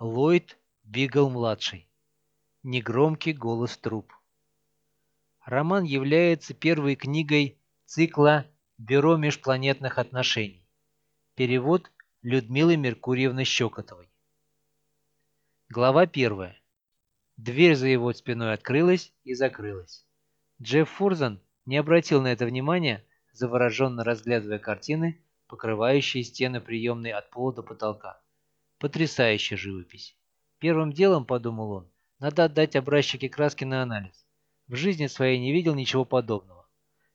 Ллойд Бигл-младший. Негромкий голос труп. Роман является первой книгой цикла «Бюро межпланетных отношений». Перевод Людмилы Меркурьевны Щекотовой. Глава первая. Дверь за его спиной открылась и закрылась. Джефф Фурзан не обратил на это внимания, завороженно разглядывая картины, покрывающие стены приемной от пола до потолка. Потрясающая живопись. Первым делом, подумал он, надо отдать образчики краски на анализ. В жизни своей не видел ничего подобного.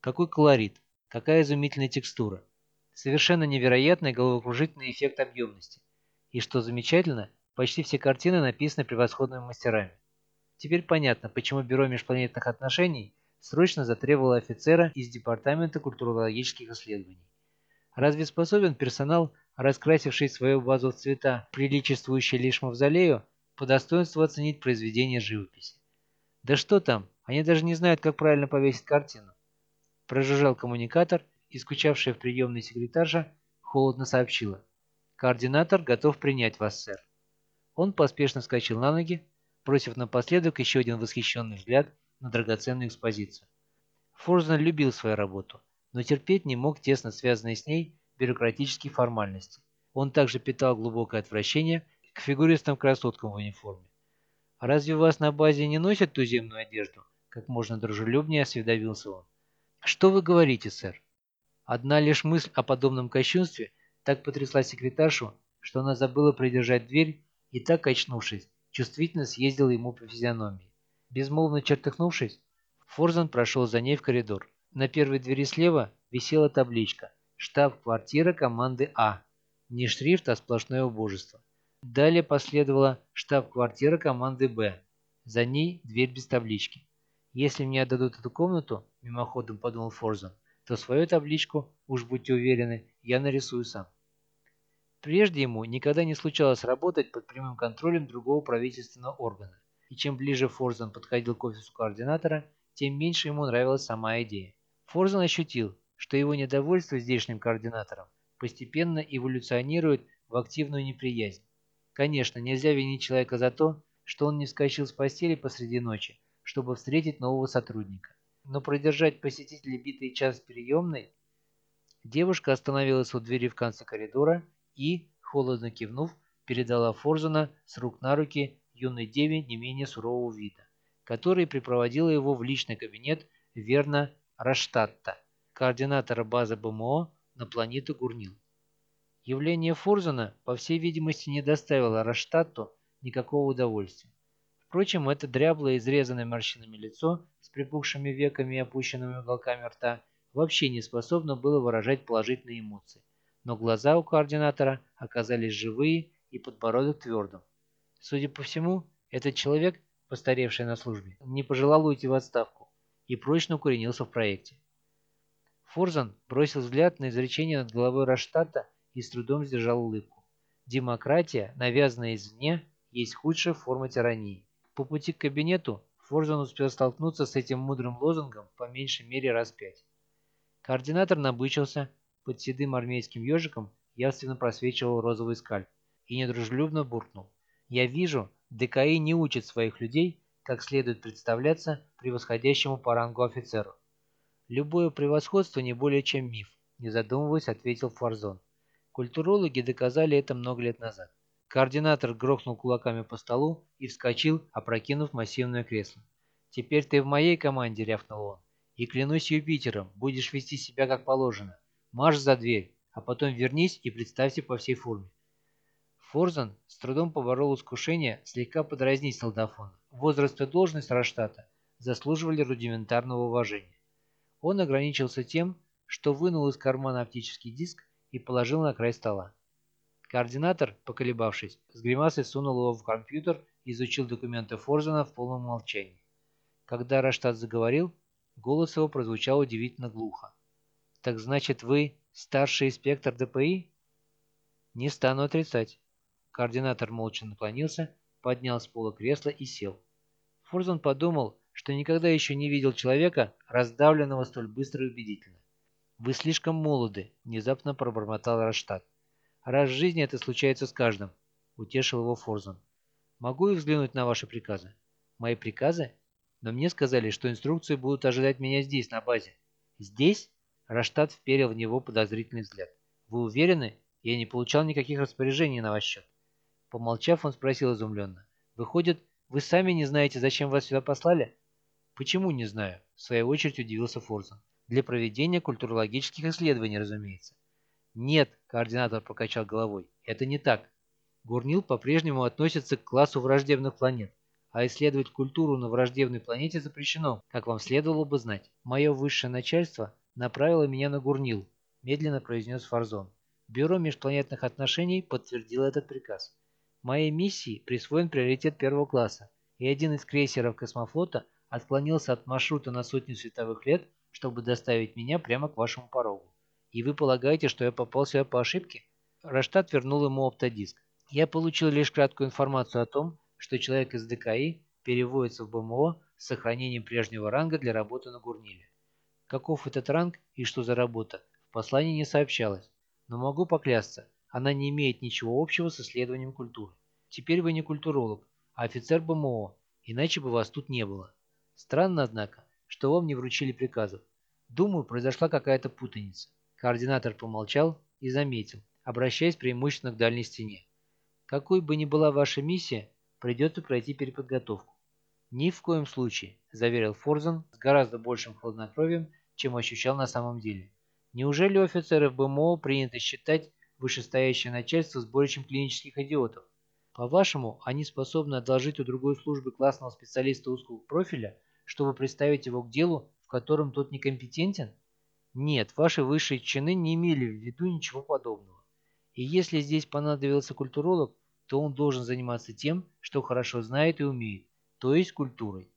Какой колорит, какая изумительная текстура. Совершенно невероятный головокружительный эффект объемности. И что замечательно, почти все картины написаны превосходными мастерами. Теперь понятно, почему Бюро межпланетных отношений срочно затребовало офицера из Департамента культурологических исследований. Разве способен персонал, раскрасивший свою базу в цвета, приличествующие лишь мавзолею, по достоинству оценить произведение живописи? Да что там, они даже не знают, как правильно повесить картину. Прожужжал коммуникатор, и скучавшая в приемной секретарша холодно сообщила. «Координатор готов принять вас, сэр». Он поспешно вскочил на ноги, бросив напоследок еще один восхищенный взгляд на драгоценную экспозицию. Форзен любил свою работу, но терпеть не мог тесно связанные с ней бюрократические формальности. Он также питал глубокое отвращение к фигуристам-красоткам в униформе. «А разве вас на базе не носят туземную одежду?» Как можно дружелюбнее осведомился он. «Что вы говорите, сэр?» Одна лишь мысль о подобном кощунстве так потрясла секретаршу, что она забыла придержать дверь и так, очнувшись, чувствительно съездила ему по физиономии. Безмолвно чертыхнувшись, Форзан прошел за ней в коридор. На первой двери слева висела табличка «Штаб-квартира команды А». Не шрифт, а сплошное убожество. Далее последовала штаб-квартира команды «Б». За ней дверь без таблички. «Если мне отдадут эту комнату», – мимоходом подумал Форзан, то свою табличку, уж будьте уверены, я нарисую сам. Прежде ему никогда не случалось работать под прямым контролем другого правительственного органа, и чем ближе Форзан подходил к офису координатора, тем меньше ему нравилась сама идея. Форзан ощутил, что его недовольство здешним координатором постепенно эволюционирует в активную неприязнь. Конечно, нельзя винить человека за то, что он не вскочил с постели посреди ночи, чтобы встретить нового сотрудника. Но продержать посетителей битый час в приемной... Девушка остановилась у двери в конце коридора и, холодно кивнув, передала Форзана с рук на руки юной деве не менее сурового вида, которая припроводила его в личный кабинет Верна Раштадта, координатора базы БМО на планету Гурнил. Явление Форзана, по всей видимости, не доставило Раштатту никакого удовольствия. Впрочем, это дряблое, изрезанное морщинами лицо с припухшими веками и опущенными уголками рта вообще не способно было выражать положительные эмоции. Но глаза у координатора оказались живые и подбородок твердым. Судя по всему, этот человек, постаревший на службе, не пожелал уйти в отставку и прочно укоренился в проекте. Форзан бросил взгляд на изречение над головой Раштата и с трудом сдержал улыбку. Демократия, навязанная извне, есть худшая форма тирании. По пути к кабинету Форзан успел столкнуться с этим мудрым лозунгом по меньшей мере раз пять. Координатор набычился, под седым армейским ежиком явственно просвечивал розовый скальп и недружелюбно буркнул. «Я вижу, ДКИ не учит своих людей, как следует представляться превосходящему по рангу офицеру. Любое превосходство не более чем миф, не задумываясь, ответил Форзон. Культурологи доказали это много лет назад. Координатор грохнул кулаками по столу и вскочил, опрокинув массивное кресло. «Теперь ты в моей команде», — рявкнул он. «И клянусь Юпитером, будешь вести себя как положено. Марш за дверь, а потом вернись и представься по всей форме». Форзан с трудом поборол искушение слегка подразнить солдафона. Возраст и должность Раштата заслуживали рудиментарного уважения. Он ограничился тем, что вынул из кармана оптический диск и положил на край стола. Координатор, поколебавшись, с гримасой сунул его в компьютер и изучил документы Форзена в полном молчании. Когда Раштат заговорил, голос его прозвучал удивительно глухо. «Так значит, вы старший инспектор ДПИ?» «Не стану отрицать». Координатор молча наклонился, поднял с пола кресло и сел. Форзен подумал, что никогда еще не видел человека, раздавленного столь быстро и убедительно. «Вы слишком молоды», — внезапно пробормотал Раштат. «Раз в жизни это случается с каждым», — утешил его Форзан. Могу я взглянуть на ваши приказы? Мои приказы? Но мне сказали, что инструкции будут ожидать меня здесь, на базе. Здесь? Раштат вперил в него подозрительный взгляд. Вы уверены? Я не получал никаких распоряжений на ваш счет. Помолчав, он спросил изумленно. Выходит, вы сами не знаете, зачем вас сюда послали? Почему не знаю? В свою очередь удивился Форзен. Для проведения культурологических исследований, разумеется. Нет, координатор покачал головой. Это не так. Гурнил по-прежнему относится к классу враждебных планет, а исследовать культуру на враждебной планете запрещено, как вам следовало бы знать. Мое высшее начальство направило меня на Гурнил, медленно произнес Фарзон. Бюро межпланетных отношений подтвердило этот приказ. Моей миссии присвоен приоритет первого класса, и один из крейсеров космофлота отклонился от маршрута на сотню световых лет, чтобы доставить меня прямо к вашему порогу. И вы полагаете, что я попал сюда по ошибке? Раштат вернул ему оптодиск. Я получил лишь краткую информацию о том, что человек из ДКИ переводится в БМО с сохранением прежнего ранга для работы на Гурниле. Каков этот ранг и что за работа, в послании не сообщалось, но могу поклясться, она не имеет ничего общего с исследованием культуры. Теперь вы не культуролог, а офицер БМО, иначе бы вас тут не было. Странно, однако, что вам не вручили приказов. Думаю, произошла какая-то путаница. Координатор помолчал и заметил, обращаясь преимущественно к дальней стене. Какой бы ни была ваша миссия, придется пройти переподготовку. Ни в коем случае, заверил Форзен с гораздо большим хладнокровием, чем ощущал на самом деле. Неужели у офицеров БМО принято считать вышестоящее начальство сборищем клинических идиотов? По-вашему, они способны одолжить у другой службы классного специалиста узкого профиля, чтобы представить его к делу, в котором тот некомпетентен? Нет, ваши высшие чины не имели в виду ничего подобного. И если здесь понадобился культуролог, то он должен заниматься тем, что хорошо знает и умеет, то есть культурой.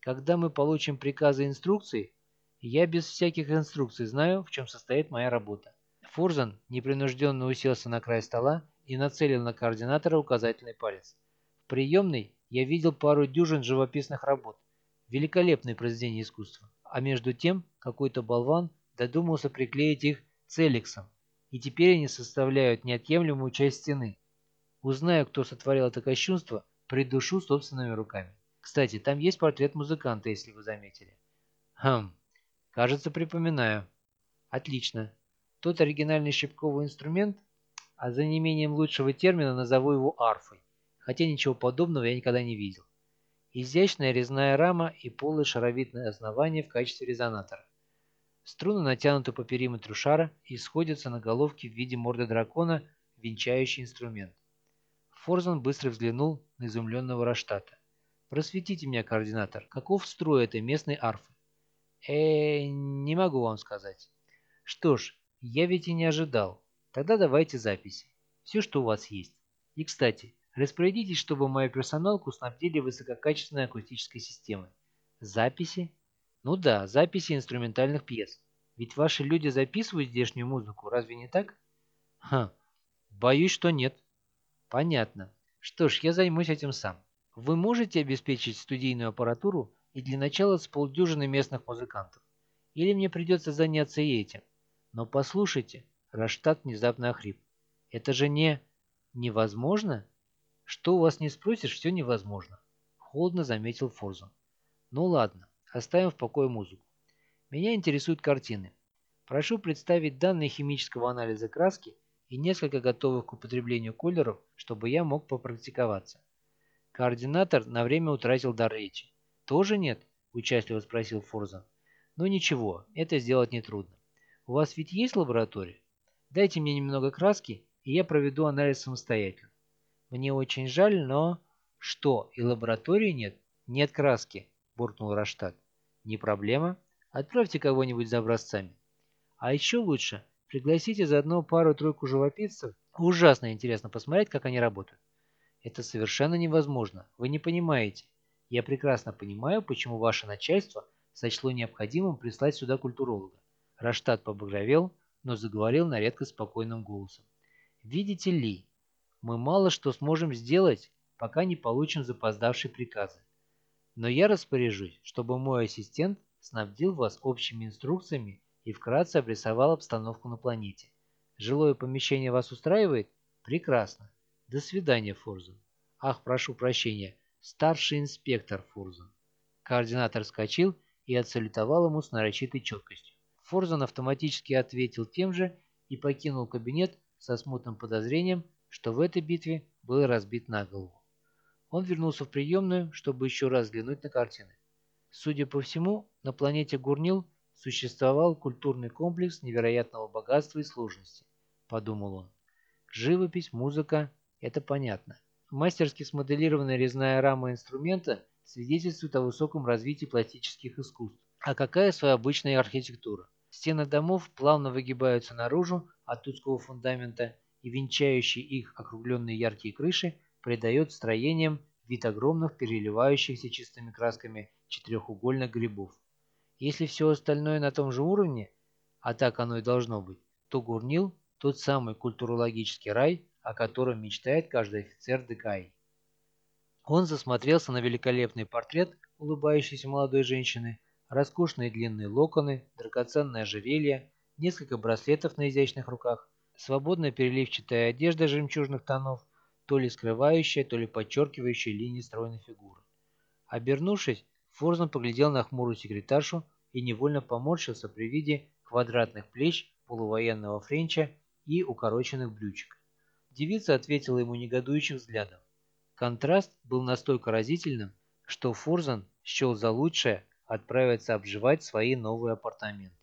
Когда мы получим приказы и инструкции, я без всяких инструкций знаю, в чем состоит моя работа. Фурзан непринужденно уселся на край стола и нацелил на координатора указательный палец. В приемной я видел пару дюжин живописных работ. Великолепное произведение искусства. А между тем какой-то болван додумался приклеить их целиксом и теперь они составляют неотъемлемую часть стены. Узнаю, кто сотворил это кощунство, придушу собственными руками. Кстати, там есть портрет музыканта, если вы заметили. Хм, кажется, припоминаю. Отлично. Тот оригинальный щипковый инструмент, а за неимением лучшего термина назову его арфой, хотя ничего подобного я никогда не видел. Изящная резная рама и полое шаровидное основание в качестве резонатора. Струны натянуты по периметру шара и сходятся на головке в виде морды дракона, венчающий инструмент. Форзан быстро взглянул на изумленного Раштата. «Просветите меня, координатор, каков строй этой местной арфы?» э не могу вам сказать». «Что ж, я ведь и не ожидал. Тогда давайте записи. Все, что у вас есть. И, кстати, распорядитесь, чтобы мою персоналку снабдили высококачественной акустической системой. Записи? Ну да, записи инструментальных пьес. Ведь ваши люди записывают здешнюю музыку, разве не так? Ха, боюсь, что нет. Понятно. Что ж, я займусь этим сам. Вы можете обеспечить студийную аппаратуру и для начала с полдюжины местных музыкантов? Или мне придется заняться и этим? Но послушайте, Раштат внезапно охрип. Это же не... невозможно? Что у вас не спросишь, все невозможно. Холодно заметил Форзон. Ну ладно. Оставим в покое музыку. Меня интересуют картины. Прошу представить данные химического анализа краски и несколько готовых к употреблению колеров, чтобы я мог попрактиковаться. Координатор на время утратил дар речи. «Тоже нет?» – участливо спросил Форзан. «Ну ничего, это сделать нетрудно. У вас ведь есть лаборатория? Дайте мне немного краски, и я проведу анализ самостоятельно. Мне очень жаль, но...» «Что, и лаборатории нет?» «Нет краски», буркнул Раштат. «Не проблема. Отправьте кого-нибудь за образцами. А еще лучше, пригласите заодно пару-тройку живописцев. Ужасно интересно посмотреть, как они работают. Это совершенно невозможно. Вы не понимаете. Я прекрасно понимаю, почему ваше начальство сочло необходимым прислать сюда культуролога. Раштат побагровел, но заговорил на редкость спокойным голосом. Видите ли, мы мало что сможем сделать, пока не получим запоздавшие приказы. Но я распоряжусь, чтобы мой ассистент снабдил вас общими инструкциями и вкратце обрисовал обстановку на планете. Жилое помещение вас устраивает? Прекрасно. До свидания, Форзен. Ах, прошу прощения, старший инспектор Фурзан. Координатор вскочил и отсалютовал ему с нарочитой четкостью. Форзан автоматически ответил тем же и покинул кабинет со смутным подозрением, что в этой битве был разбит на голову. Он вернулся в приемную, чтобы еще раз взглянуть на картины. Судя по всему, на планете Гурнил существовал культурный комплекс невероятного богатства и сложности, подумал он. Живопись, музыка – это понятно. Мастерски смоделированная резная рама инструмента свидетельствует о высоком развитии пластических искусств. А какая своя обычная архитектура? Стены домов плавно выгибаются наружу от узкого фундамента, и венчающие их округленные яркие крыши придает строениям вид огромных переливающихся чистыми красками четырехугольных грибов. Если все остальное на том же уровне, а так оно и должно быть, то Гурнил – тот самый культурологический рай, о котором мечтает каждый офицер ДКИ. Он засмотрелся на великолепный портрет улыбающейся молодой женщины, роскошные длинные локоны, драгоценное ожерелье, несколько браслетов на изящных руках, свободная переливчатая одежда жемчужных тонов, то ли скрывающая, то ли подчеркивающая линии стройной фигуры. Обернувшись, Форзан поглядел на хмурую секретаршу и невольно поморщился при виде квадратных плеч полувоенного френча и укороченных брючек. Девица ответила ему негодующим взглядом. Контраст был настолько разительным, что Форзан счел за лучшее отправиться обживать свои новые апартаменты.